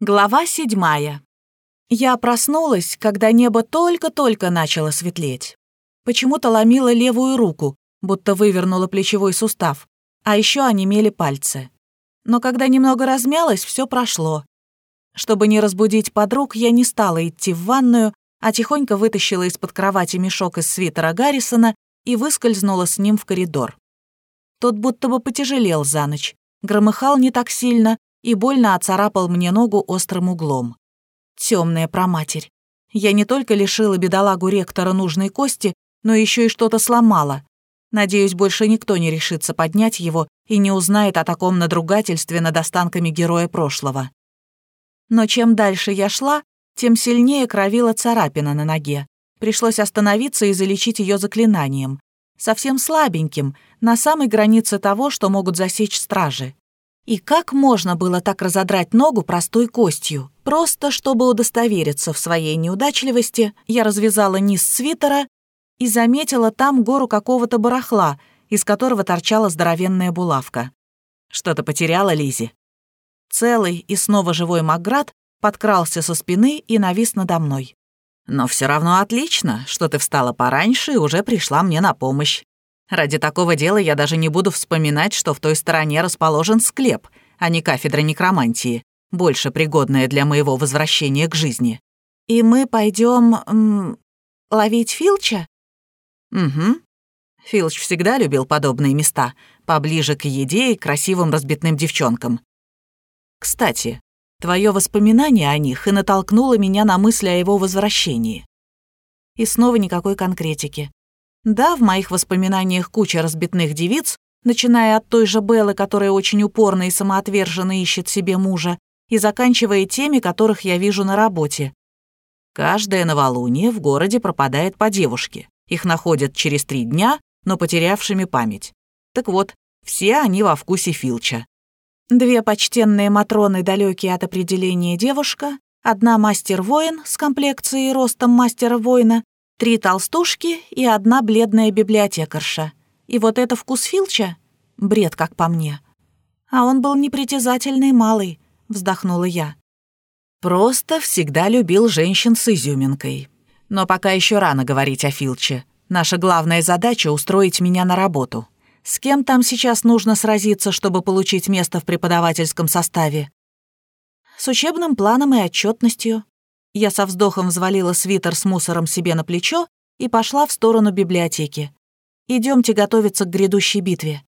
Глава седьмая. Я проснулась, когда небо только-только начало светлеть. Почему-то ломила левую руку, будто вывернула плечевой сустав, а еще онемели пальцы. Но когда немного размялась, все прошло. Чтобы не разбудить подруг, я не стала идти в ванную, а тихонько вытащила из-под кровати мешок из свитера Гаррисона и выскользнула с ним в коридор. Тот будто бы потяжелел за ночь, громыхал не так сильно, и больно оцарапал мне ногу острым углом. Темная проматерь. Я не только лишила бедолагу ректора нужной кости, но еще и что-то сломала. Надеюсь, больше никто не решится поднять его и не узнает о таком надругательстве над останками героя прошлого. Но чем дальше я шла, тем сильнее кровила царапина на ноге. Пришлось остановиться и залечить ее заклинанием. Совсем слабеньким, на самой границе того, что могут засечь стражи. И как можно было так разодрать ногу простой костью? Просто чтобы удостовериться в своей неудачливости, я развязала низ свитера и заметила там гору какого-то барахла, из которого торчала здоровенная булавка. Что-то потеряла Лизи. Целый и снова живой Макград подкрался со спины и навис надо мной. «Но все равно отлично, что ты встала пораньше и уже пришла мне на помощь. Ради такого дела я даже не буду вспоминать, что в той стороне расположен склеп, а не кафедра некромантии, больше пригодная для моего возвращения к жизни. И мы пойдем ловить Филча? Угу. Филч всегда любил подобные места, поближе к еде и красивым разбитным девчонкам. Кстати, твое воспоминание о них и натолкнуло меня на мысли о его возвращении. И снова никакой конкретики. Да, в моих воспоминаниях куча разбитных девиц, начиная от той же Беллы, которая очень упорно и самоотверженно ищет себе мужа, и заканчивая теми, которых я вижу на работе. Каждое новолуние в городе пропадает по девушке. Их находят через три дня, но потерявшими память. Так вот, все они во вкусе Филча. Две почтенные Матроны, далекие от определения девушка, одна мастер-воин с комплекцией и ростом мастера-воина, Три толстушки и одна бледная библиотекарша. И вот это вкус Филча? Бред, как по мне. А он был непритязательный малый, вздохнула я. Просто всегда любил женщин с изюминкой. Но пока еще рано говорить о Филче. Наша главная задача — устроить меня на работу. С кем там сейчас нужно сразиться, чтобы получить место в преподавательском составе? С учебным планом и отчетностью. Я со вздохом взвалила свитер с мусором себе на плечо и пошла в сторону библиотеки. Идемте готовиться к грядущей битве.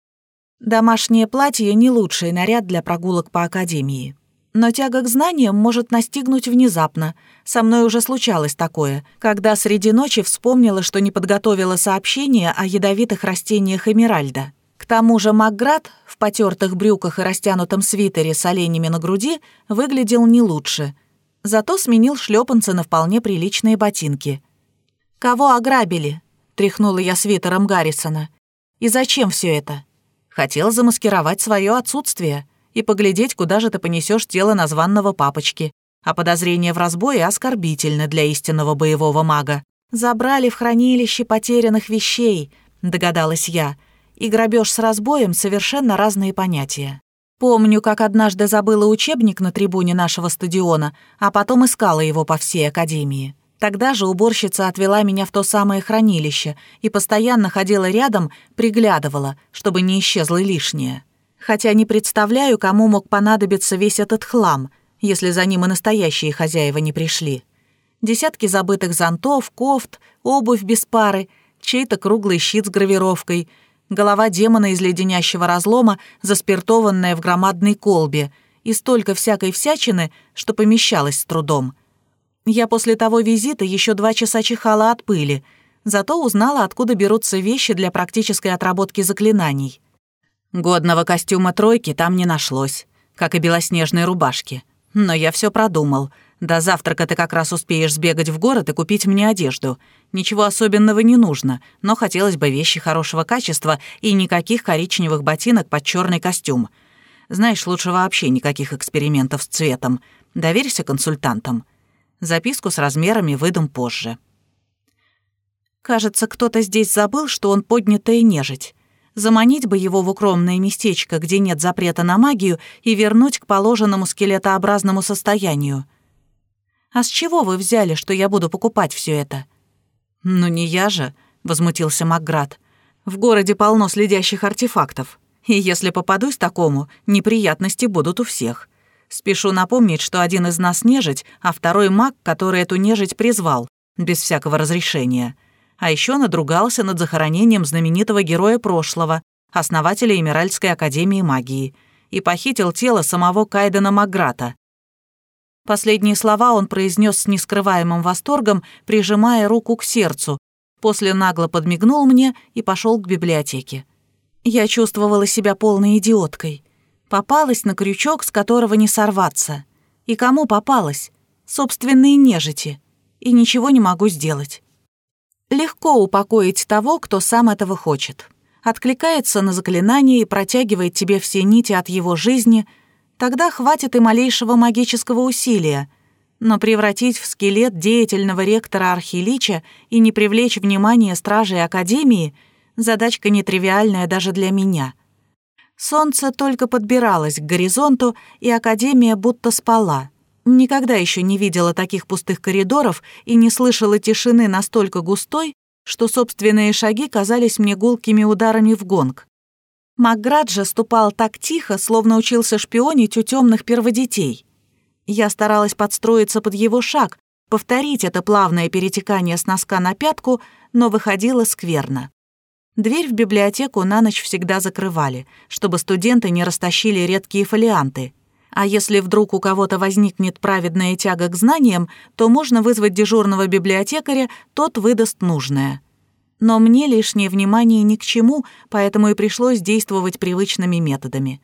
Домашнее платье — не лучший наряд для прогулок по академии. Но тяга к знаниям может настигнуть внезапно. Со мной уже случалось такое, когда среди ночи вспомнила, что не подготовила сообщение о ядовитых растениях Эмеральда. К тому же Макград в потертых брюках и растянутом свитере с оленями на груди выглядел не лучше — зато сменил шлепанцы на вполне приличные ботинки. «Кого ограбили?» — тряхнула я свитером Гаррисона. «И зачем все это?» «Хотел замаскировать свое отсутствие и поглядеть, куда же ты понесешь тело названного папочки. А подозрение в разбое оскорбительно для истинного боевого мага. Забрали в хранилище потерянных вещей», — догадалась я. «И грабеж с разбоем — совершенно разные понятия». Помню, как однажды забыла учебник на трибуне нашего стадиона, а потом искала его по всей академии. Тогда же уборщица отвела меня в то самое хранилище и постоянно ходила рядом, приглядывала, чтобы не исчезло лишнее. Хотя не представляю, кому мог понадобиться весь этот хлам, если за ним и настоящие хозяева не пришли. Десятки забытых зонтов, кофт, обувь без пары, чей-то круглый щит с гравировкой — голова демона из леденящего разлома, заспиртованная в громадной колбе, и столько всякой всячины, что помещалась с трудом. Я после того визита еще два часа чихала от пыли, зато узнала, откуда берутся вещи для практической отработки заклинаний. Годного костюма тройки там не нашлось, как и белоснежной рубашки. Но я все продумал — до завтрака ты как раз успеешь сбегать в город и купить мне одежду. Ничего особенного не нужно, но хотелось бы вещи хорошего качества и никаких коричневых ботинок под черный костюм. Знаешь, лучше вообще никаких экспериментов с цветом. Доверься консультантам. Записку с размерами выдам позже. Кажется, кто-то здесь забыл, что он поднятая нежить. Заманить бы его в укромное местечко, где нет запрета на магию, и вернуть к положенному скелетообразному состоянию. «А с чего вы взяли, что я буду покупать все это?» «Ну не я же», — возмутился Макград. «В городе полно следящих артефактов, и если попадусь такому, неприятности будут у всех. Спешу напомнить, что один из нас нежить, а второй маг, который эту нежить призвал, без всякого разрешения. А еще надругался над захоронением знаменитого героя прошлого, основателя Эмиральской академии магии, и похитил тело самого Кайдена Маграта. Последние слова он произнес с нескрываемым восторгом, прижимая руку к сердцу, после нагло подмигнул мне и пошел к библиотеке. Я чувствовала себя полной идиоткой. Попалась на крючок, с которого не сорваться. И кому попалась? Собственные нежити. И ничего не могу сделать. Легко упокоить того, кто сам этого хочет. Откликается на заклинание и протягивает тебе все нити от его жизни, тогда хватит и малейшего магического усилия. Но превратить в скелет деятельного ректора Архилича и не привлечь внимание стражей Академии — задачка нетривиальная даже для меня — Солнце только подбиралось к горизонту, и Академия будто спала. Никогда еще не видела таких пустых коридоров и не слышала тишины настолько густой, что собственные шаги казались мне гулкими ударами в гонг. Макград ступал так тихо, словно учился шпионить у темных перводетей. Я старалась подстроиться под его шаг, повторить это плавное перетекание с носка на пятку, но выходило скверно. Дверь в библиотеку на ночь всегда закрывали, чтобы студенты не растащили редкие фолианты. А если вдруг у кого-то возникнет праведная тяга к знаниям, то можно вызвать дежурного библиотекаря, тот выдаст нужное. Но мне лишнее внимание ни к чему, поэтому и пришлось действовать привычными методами.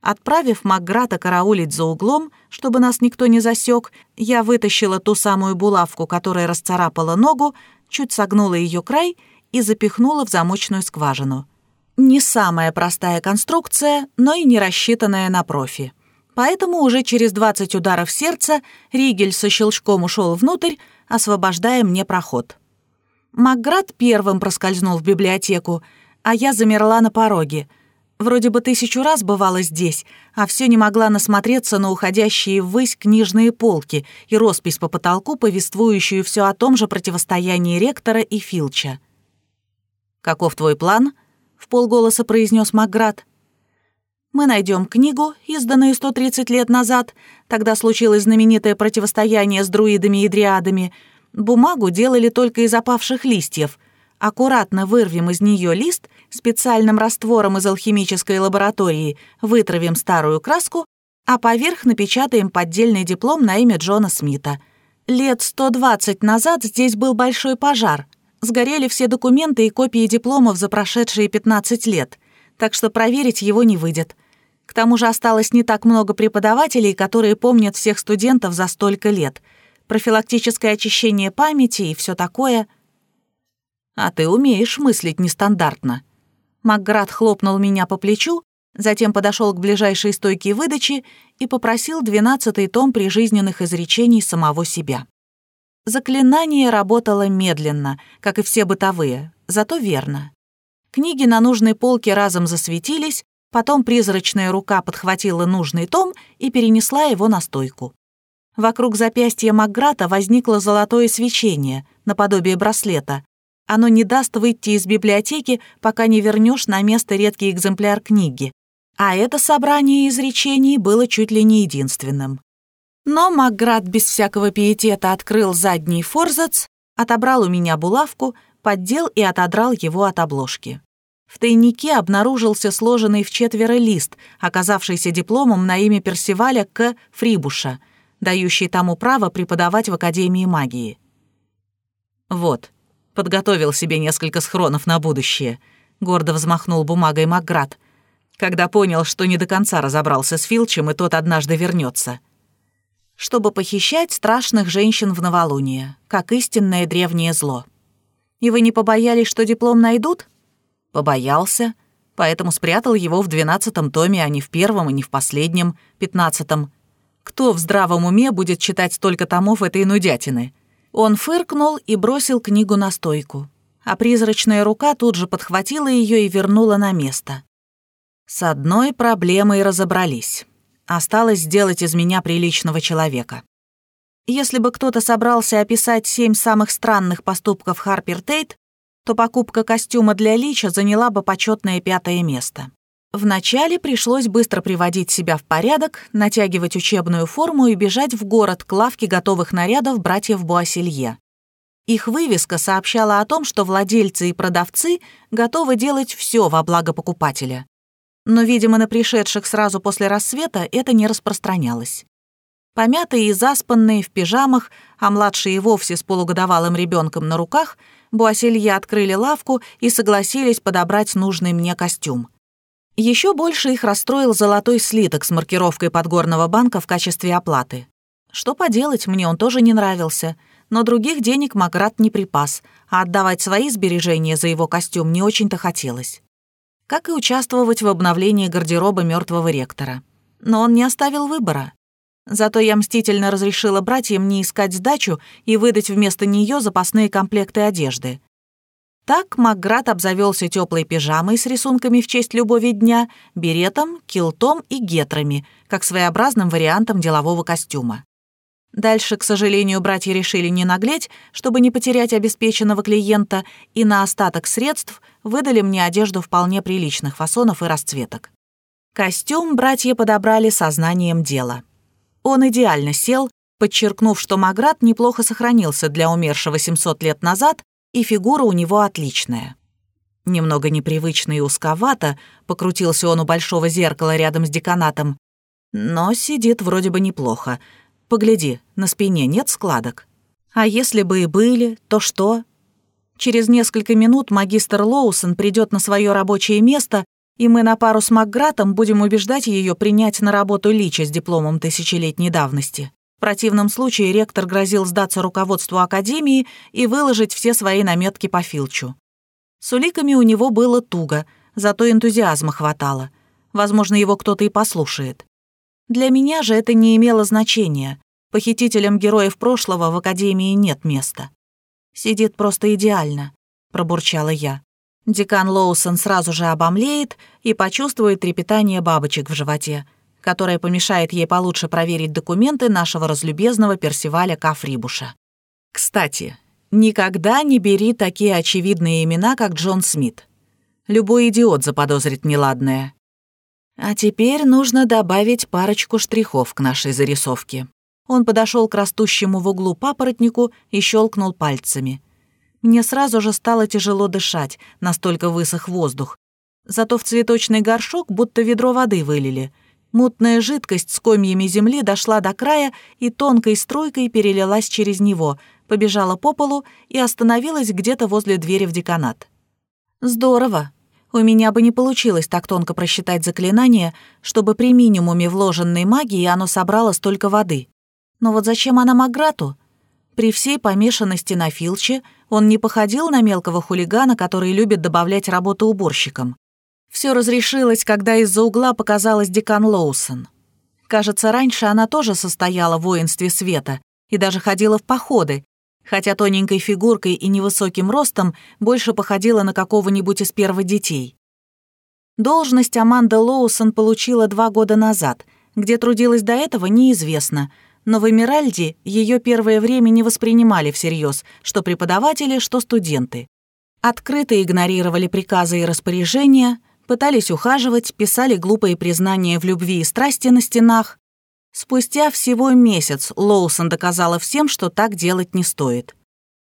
Отправив Макграта караулить за углом, чтобы нас никто не засек, я вытащила ту самую булавку, которая расцарапала ногу, чуть согнула ее край — и запихнула в замочную скважину. Не самая простая конструкция, но и не рассчитанная на профи. Поэтому уже через 20 ударов сердца Ригель со щелчком ушел внутрь, освобождая мне проход. Макград первым проскользнул в библиотеку, а я замерла на пороге. Вроде бы тысячу раз бывала здесь, а все не могла насмотреться на уходящие ввысь книжные полки и роспись по потолку, повествующую все о том же противостоянии ректора и Филча. «Каков твой план?» — в полголоса произнес Макград. «Мы найдем книгу, изданную 130 лет назад. Тогда случилось знаменитое противостояние с друидами и дриадами. Бумагу делали только из опавших листьев. Аккуратно вырвем из нее лист, специальным раствором из алхимической лаборатории вытравим старую краску, а поверх напечатаем поддельный диплом на имя Джона Смита. Лет 120 назад здесь был большой пожар. Сгорели все документы и копии дипломов за прошедшие 15 лет, так что проверить его не выйдет. К тому же осталось не так много преподавателей, которые помнят всех студентов за столько лет. Профилактическое очищение памяти и все такое. А ты умеешь мыслить нестандартно. Макград хлопнул меня по плечу, затем подошел к ближайшей стойке выдачи и попросил двенадцатый том прижизненных изречений самого себя. Заклинание работало медленно, как и все бытовые, зато верно. Книги на нужной полке разом засветились, потом призрачная рука подхватила нужный том и перенесла его на стойку. Вокруг запястья Макграта возникло золотое свечение, наподобие браслета. Оно не даст выйти из библиотеки, пока не вернешь на место редкий экземпляр книги. А это собрание изречений было чуть ли не единственным. Но Макград без всякого пиетета открыл задний форзац, отобрал у меня булавку, поддел и отодрал его от обложки. В тайнике обнаружился сложенный в четверо лист, оказавшийся дипломом на имя Персиваля К. Фрибуша, дающий тому право преподавать в Академии магии. «Вот, подготовил себе несколько схронов на будущее», — гордо взмахнул бумагой Макград, когда понял, что не до конца разобрался с Филчем, и тот однажды вернется чтобы похищать страшных женщин в новолуние, как истинное древнее зло. И вы не побоялись, что диплом найдут? Побоялся, поэтому спрятал его в двенадцатом томе, а не в первом и не в последнем, пятнадцатом. Кто в здравом уме будет читать столько томов этой нудятины? Он фыркнул и бросил книгу на стойку. а призрачная рука тут же подхватила ее и вернула на место. С одной проблемой разобрались. Осталось сделать из меня приличного человека. Если бы кто-то собрался описать семь самых странных поступков Харпер Тейт, то покупка костюма для Лича заняла бы почетное пятое место. Вначале пришлось быстро приводить себя в порядок, натягивать учебную форму и бежать в город к лавке готовых нарядов братьев Буасилье. Их вывеска сообщала о том, что владельцы и продавцы готовы делать все во благо покупателя. Но, видимо, на пришедших сразу после рассвета это не распространялось. Помятые и заспанные в пижамах, а младшие вовсе с полугодовалым ребенком на руках, Буасилье открыли лавку и согласились подобрать нужный мне костюм. Еще больше их расстроил золотой слиток с маркировкой Подгорного банка в качестве оплаты. Что поделать, мне он тоже не нравился, но других денег Маград не припас, а отдавать свои сбережения за его костюм не очень-то хотелось. Как и участвовать в обновлении гардероба мертвого ректора. Но он не оставил выбора. Зато я мстительно разрешила братьям не искать сдачу и выдать вместо нее запасные комплекты одежды. Так Макград обзавелся теплой пижамой с рисунками в честь любови дня, беретом, килтом и гетрами, как своеобразным вариантом делового костюма. Дальше, к сожалению, братья решили не наглеть, чтобы не потерять обеспеченного клиента, и на остаток средств выдали мне одежду вполне приличных фасонов и расцветок. Костюм братья подобрали сознанием дела. Он идеально сел, подчеркнув, что Маград неплохо сохранился для умершего 700 лет назад и фигура у него отличная. Немного непривычно и узковато, покрутился он у большого зеркала рядом с деканатом, но сидит вроде бы неплохо. Погляди, на спине нет складок. А если бы и были, то что? Через несколько минут магистр Лоусон придет на свое рабочее место, и мы на пару с Макгратом будем убеждать ее принять на работу Лича с дипломом тысячелетней давности. Противном случае ректор грозил сдаться руководству академии и выложить все свои наметки по Филчу. С уликами у него было туго, зато энтузиазма хватало. Возможно, его кто-то и послушает. Для меня же это не имело значения. Похитителям героев прошлого в академии нет места. «Сидит просто идеально», — пробурчала я. Декан Лоусон сразу же обомлеет и почувствует трепетание бабочек в животе которая помешает ей получше проверить документы нашего разлюбезного Персиваля Кафрибуша. Кстати, никогда не бери такие очевидные имена, как Джон Смит. Любой идиот заподозрит неладное. А теперь нужно добавить парочку штрихов к нашей зарисовке. Он подошел к растущему в углу папоротнику и щелкнул пальцами. Мне сразу же стало тяжело дышать, настолько высох воздух. Зато в цветочный горшок будто ведро воды вылили — Мутная жидкость с комьями земли дошла до края и тонкой струйкой перелилась через него, побежала по полу и остановилась где-то возле двери в деканат. «Здорово. У меня бы не получилось так тонко просчитать заклинание, чтобы при минимуме вложенной магии оно собрало столько воды. Но вот зачем она Маграту? При всей помешанности на Филче он не походил на мелкого хулигана, который любит добавлять работу уборщикам. Все разрешилось, когда из-за угла показалась декан Лоусон. Кажется, раньше она тоже состояла в воинстве света и даже ходила в походы, хотя тоненькой фигуркой и невысоким ростом больше походила на какого-нибудь из первых детей. Должность Аманда Лоусон получила два года назад, где трудилась до этого, неизвестно, но в Эмиральде ее первое время не воспринимали всерьез, что преподаватели, что студенты. Открыто игнорировали приказы и распоряжения, пытались ухаживать, писали глупые признания в любви и страсти на стенах. Спустя всего месяц Лоусон доказала всем, что так делать не стоит.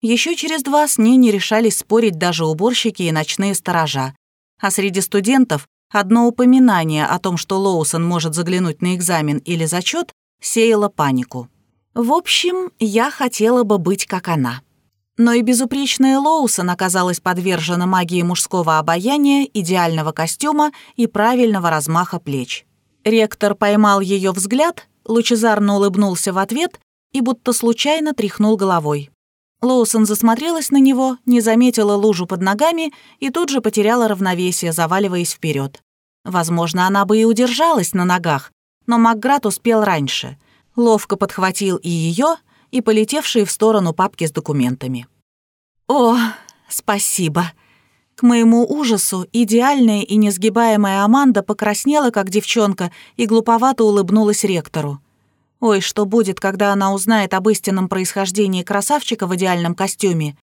Еще через два с ней не решались спорить даже уборщики и ночные сторожа. А среди студентов одно упоминание о том, что Лоусон может заглянуть на экзамен или зачет, сеяло панику. В общем, я хотела бы быть как она. Но и безупречная Лоусон оказалась подвержена магии мужского обаяния, идеального костюма и правильного размаха плеч. Ректор поймал ее взгляд, лучезарно улыбнулся в ответ и будто случайно тряхнул головой. Лоусон засмотрелась на него, не заметила лужу под ногами и тут же потеряла равновесие, заваливаясь вперед. Возможно, она бы и удержалась на ногах, но Макград успел раньше. Ловко подхватил и ее, и полетевшие в сторону папки с документами. «О, «Спасибо». К моему ужасу идеальная и несгибаемая Аманда покраснела, как девчонка, и глуповато улыбнулась ректору. Ой, что будет, когда она узнает об истинном происхождении красавчика в идеальном костюме?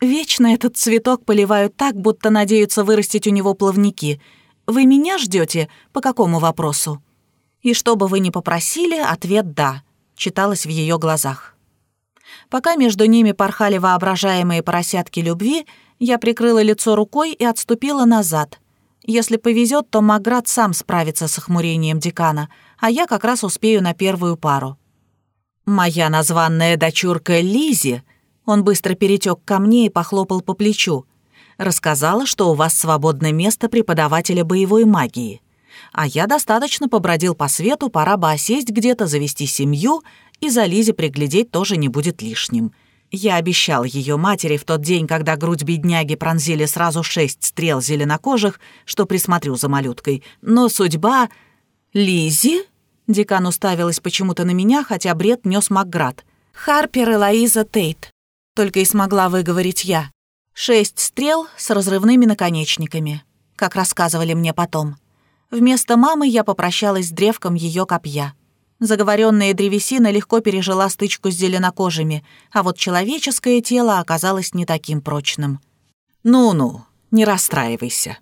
Вечно этот цветок поливают так, будто надеются вырастить у него плавники. Вы меня ждете? По какому вопросу? И что бы вы ни попросили, ответ «да», читалось в ее глазах. Пока между ними порхали воображаемые поросятки любви, я прикрыла лицо рукой и отступила назад. Если повезет, то Маград сам справится с охмурением декана, а я как раз успею на первую пару. Моя названная дочурка Лизи, он быстро перетек ко мне и похлопал по плечу, рассказала, что у вас свободное место преподавателя боевой магии. А я достаточно побродил по свету, пора бы осесть где-то, завести семью, и за Лизе приглядеть тоже не будет лишним. Я обещал ее матери в тот день, когда грудь бедняги пронзили сразу шесть стрел зеленокожих, что присмотрю за малюткой. Но судьба... Лизи? Декан уставилась почему-то на меня, хотя бред нес Макград. Харпер и Лоиза Тейт. Только и смогла выговорить я. Шесть стрел с разрывными наконечниками, как рассказывали мне потом. Вместо мамы я попрощалась с древком ее копья. Заговоренная древесина легко пережила стычку с зеленокожими, а вот человеческое тело оказалось не таким прочным. «Ну-ну, не расстраивайся».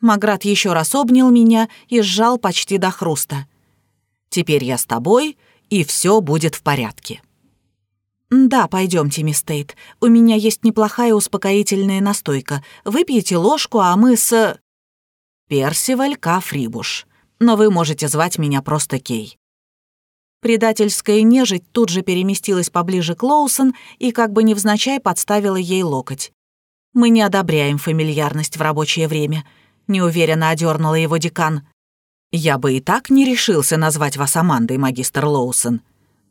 Маград еще раз обнял меня и сжал почти до хруста. «Теперь я с тобой, и все будет в порядке». «Да, пойдемте, мисс Тейт. У меня есть неплохая успокоительная настойка. Выпейте ложку, а мы с...» «Персиваль К. Фрибуш. Но вы можете звать меня просто Кей. Предательская нежить тут же переместилась поближе к Лоусон и как бы невзначай подставила ей локоть. «Мы не одобряем фамильярность в рабочее время», — неуверенно одернула его декан. «Я бы и так не решился назвать вас Амандой, магистр Лоусон.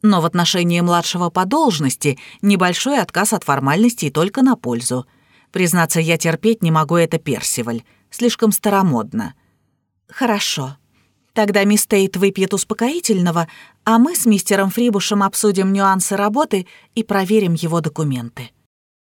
Но в отношении младшего по должности небольшой отказ от формальностей только на пользу. Признаться, я терпеть не могу это Персиваль. Слишком старомодно». «Хорошо», Тогда мисс Тейт выпьет успокоительного, а мы с мистером Фрибушем обсудим нюансы работы и проверим его документы.